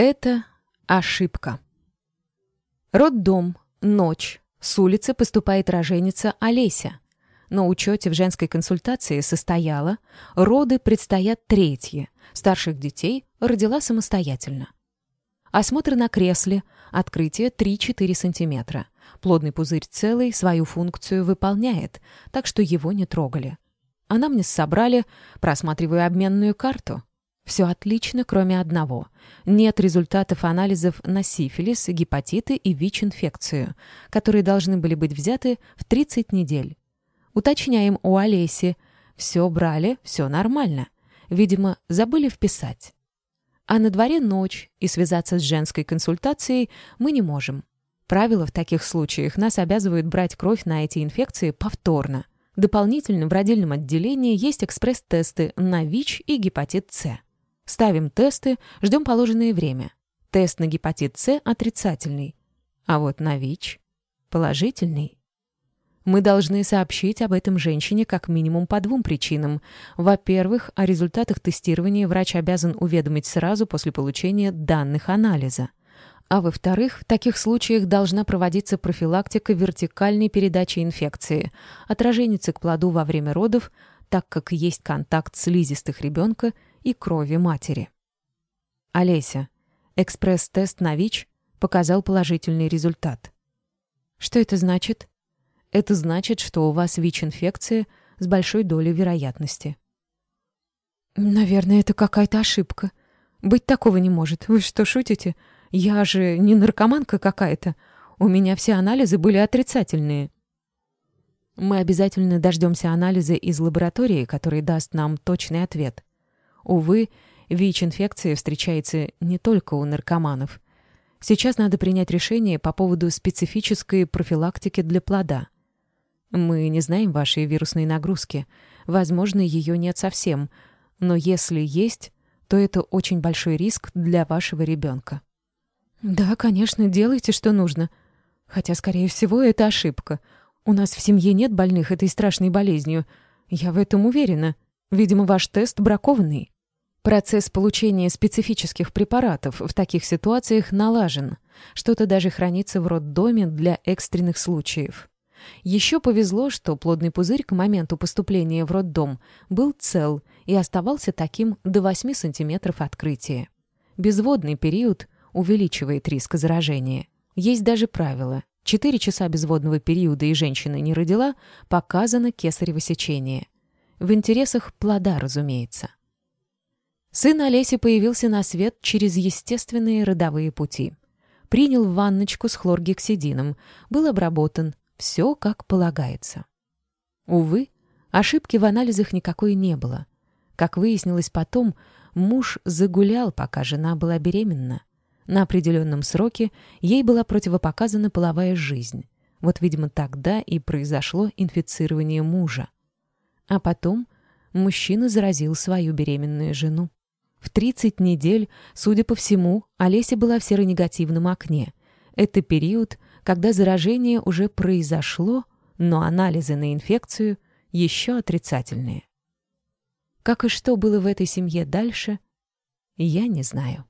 Это ошибка. Роддом, ночь. С улицы поступает роженица Олеся. На учете в женской консультации состояла, роды предстоят третьи, старших детей родила самостоятельно. Осмотр на кресле, открытие 3-4 сантиметра. Плодный пузырь целый свою функцию выполняет, так что его не трогали. Анамнез собрали, просматриваю обменную карту. Все отлично, кроме одного. Нет результатов анализов на сифилис, гепатиты и ВИЧ-инфекцию, которые должны были быть взяты в 30 недель. Уточняем у Олеси. Все брали, все нормально. Видимо, забыли вписать. А на дворе ночь, и связаться с женской консультацией мы не можем. Правила в таких случаях нас обязывают брать кровь на эти инфекции повторно. Дополнительно в родильном отделении есть экспресс-тесты на ВИЧ и гепатит С. Ставим тесты, ждем положенное время. Тест на гепатит С отрицательный, а вот на ВИЧ положительный. Мы должны сообщить об этом женщине как минимум по двум причинам. Во-первых, о результатах тестирования врач обязан уведомить сразу после получения данных анализа. А во-вторых, в таких случаях должна проводиться профилактика вертикальной передачи инфекции, от роженицы к плоду во время родов, так как есть контакт слизистых ребенка и крови матери. Олеся. Экспресс-тест на ВИЧ показал положительный результат. Что это значит? Это значит, что у вас ВИЧ-инфекция с большой долей вероятности. Наверное, это какая-то ошибка. Быть такого не может. Вы что, шутите? Я же не наркоманка какая-то. У меня все анализы были отрицательные. Мы обязательно дождемся анализа из лаборатории, который даст нам точный ответ. Увы, ВИЧ-инфекция встречается не только у наркоманов. Сейчас надо принять решение по поводу специфической профилактики для плода. Мы не знаем вашей вирусной нагрузки. Возможно, ее нет совсем. Но если есть, то это очень большой риск для вашего ребенка. Да, конечно, делайте, что нужно. Хотя, скорее всего, это ошибка. У нас в семье нет больных этой страшной болезнью. Я в этом уверена. Видимо, ваш тест бракованный. Процесс получения специфических препаратов в таких ситуациях налажен. Что-то даже хранится в роддоме для экстренных случаев. Еще повезло, что плодный пузырь к моменту поступления в роддом был цел и оставался таким до 8 сантиметров открытия. Безводный период увеличивает риск заражения. Есть даже правило. 4 часа безводного периода и женщина не родила, показано кесарево сечение. В интересах плода, разумеется. Сын Олеси появился на свет через естественные родовые пути. Принял ванночку с хлоргексидином, был обработан, все как полагается. Увы, ошибки в анализах никакой не было. Как выяснилось потом, муж загулял, пока жена была беременна. На определенном сроке ей была противопоказана половая жизнь. Вот, видимо, тогда и произошло инфицирование мужа. А потом мужчина заразил свою беременную жену. В 30 недель, судя по всему, Олеся была в серонегативном окне. Это период, когда заражение уже произошло, но анализы на инфекцию еще отрицательные. Как и что было в этой семье дальше, я не знаю.